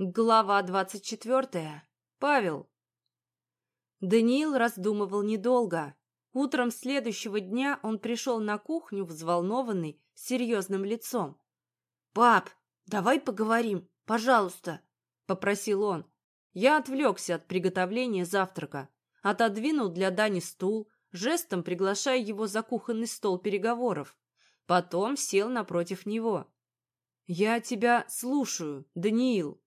Глава двадцать четвертая. Павел. Даниил раздумывал недолго. Утром следующего дня он пришел на кухню, взволнованный, с серьезным лицом. «Пап, давай поговорим, пожалуйста», — попросил он. Я отвлекся от приготовления завтрака, отодвинул для Дани стул, жестом приглашая его за кухонный стол переговоров. Потом сел напротив него. «Я тебя слушаю, Даниил»,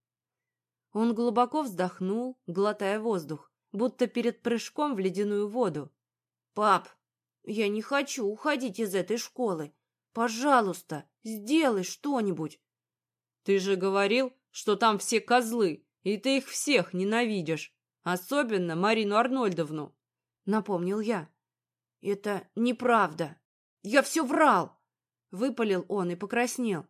он глубоко вздохнул, глотая воздух, будто перед прыжком в ледяную воду. «Пап, я не хочу уходить из этой школы. Пожалуйста, сделай что-нибудь». «Ты же говорил, что там все козлы, и ты их всех ненавидишь, особенно Марину Арнольдовну», — напомнил я. «Это неправда. Я все врал», — выпалил он и покраснел.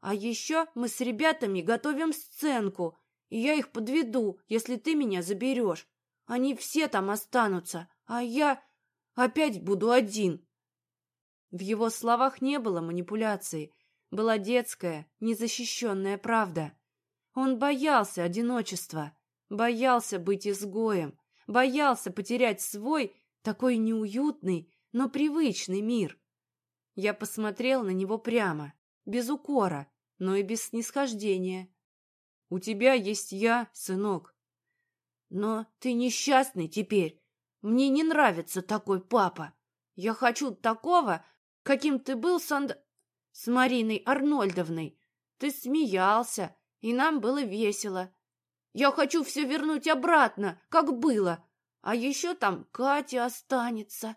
«А еще мы с ребятами готовим сценку, и я их подведу, если ты меня заберешь. Они все там останутся, а я опять буду один». В его словах не было манипуляции, была детская, незащищенная правда. Он боялся одиночества, боялся быть изгоем, боялся потерять свой, такой неуютный, но привычный мир. Я посмотрел на него прямо, без укора, но и без снисхождения. У тебя есть я, сынок. Но ты несчастный теперь. Мне не нравится такой папа. Я хочу такого, каким ты был с Анд... с Мариной Арнольдовной. Ты смеялся, и нам было весело. Я хочу все вернуть обратно, как было. А еще там Катя останется.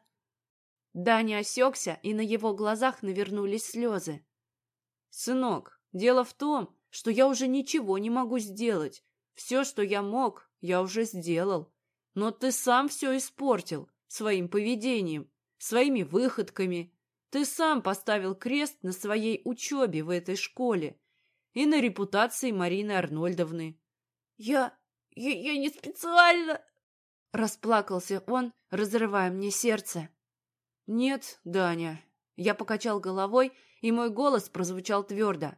Даня осекся, и на его глазах навернулись слезы. «Сынок, дело в том, что я уже ничего не могу сделать. Все, что я мог, я уже сделал. Но ты сам все испортил своим поведением, своими выходками. Ты сам поставил крест на своей учебе в этой школе и на репутации Марины Арнольдовны. Я... я, я не специально... Расплакался он, разрывая мне сердце. «Нет, Даня». Я покачал головой, и мой голос прозвучал твердо.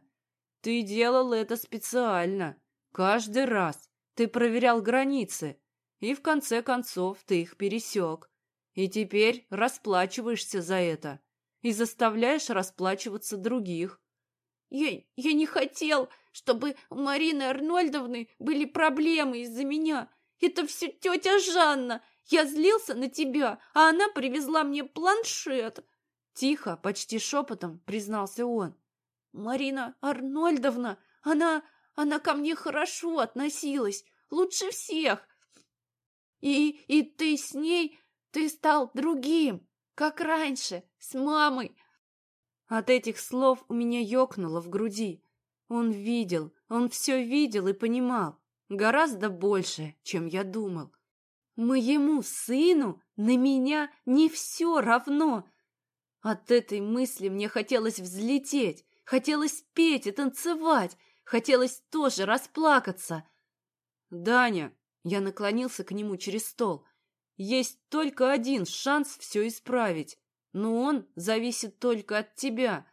Ты делал это специально. Каждый раз. Ты проверял границы. И в конце концов ты их пересек. И теперь расплачиваешься за это. И заставляешь расплачиваться других. Я, я не хотел, чтобы у Марины Арнольдовны были проблемы из-за меня. Это все тетя Жанна. Я злился на тебя, а она привезла мне планшет. Тихо, почти шепотом признался он. Марина Арнольдовна, она... она ко мне хорошо относилась, лучше всех. И... и ты с ней... ты стал другим, как раньше, с мамой. От этих слов у меня ёкнуло в груди. Он видел, он все видел и понимал. Гораздо больше, чем я думал. Моему сыну на меня не все равно. От этой мысли мне хотелось взлететь, Хотелось петь и танцевать, хотелось тоже расплакаться. «Даня!» — я наклонился к нему через стол. «Есть только один шанс все исправить, но он зависит только от тебя.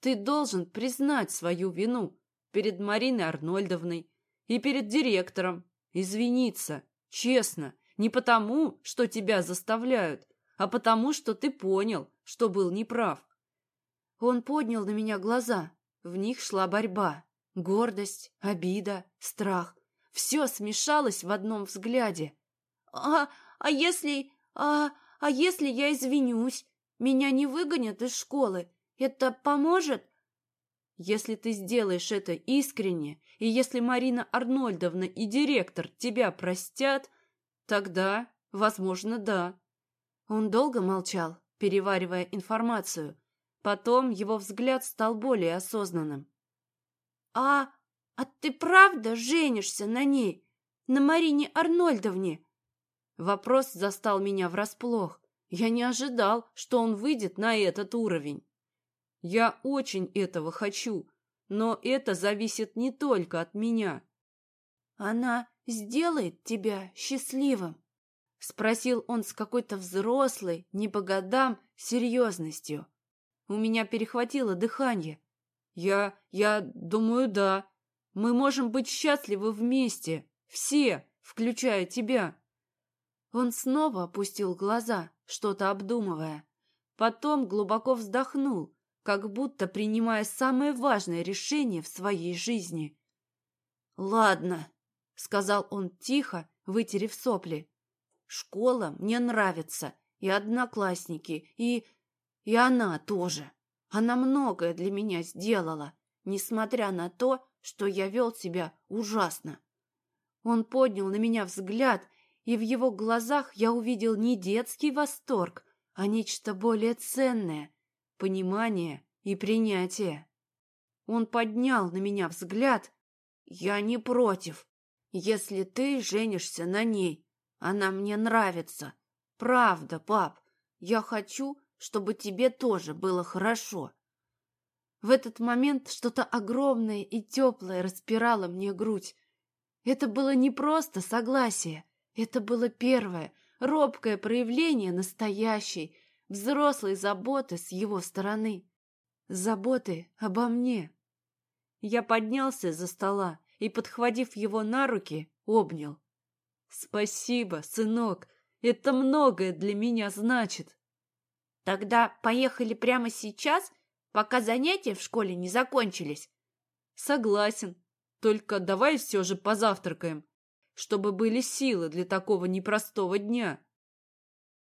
Ты должен признать свою вину перед Мариной Арнольдовной и перед директором, извиниться, честно, не потому, что тебя заставляют, а потому, что ты понял, что был неправ. Он поднял на меня глаза. В них шла борьба. Гордость, обида, страх. Все смешалось в одном взгляде. «А, а если... А, а если я извинюсь? Меня не выгонят из школы? Это поможет?» «Если ты сделаешь это искренне, и если Марина Арнольдовна и директор тебя простят, тогда, возможно, да». Он долго молчал, переваривая информацию, Потом его взгляд стал более осознанным. «А, а ты правда женишься на ней? На Марине Арнольдовне?» Вопрос застал меня врасплох. Я не ожидал, что он выйдет на этот уровень. Я очень этого хочу, но это зависит не только от меня. «Она сделает тебя счастливым?» — спросил он с какой-то взрослой, не по годам, серьезностью. У меня перехватило дыхание. Я... я думаю, да. Мы можем быть счастливы вместе, все, включая тебя. Он снова опустил глаза, что-то обдумывая. Потом глубоко вздохнул, как будто принимая самое важное решение в своей жизни. «Ладно», — сказал он тихо, вытерев сопли. «Школа мне нравится, и одноклассники, и... и она тоже. Она многое для меня сделала, несмотря на то, что я вел себя ужасно. Он поднял на меня взгляд, и в его глазах я увидел не детский восторг, а нечто более ценное — понимание и принятие. Он поднял на меня взгляд. «Я не против, если ты женишься на ней. Она мне нравится. Правда, пап. Я хочу, чтобы тебе тоже было хорошо». В этот момент что-то огромное и теплое распирало мне грудь. Это было не просто согласие, это было первое, робкое проявление настоящей, взрослой заботы с его стороны. Заботы обо мне. Я поднялся за стола и, подхватив его на руки, обнял. «Спасибо, сынок, это многое для меня значит». «Тогда поехали прямо сейчас пока занятия в школе не закончились. Согласен. Только давай все же позавтракаем, чтобы были силы для такого непростого дня.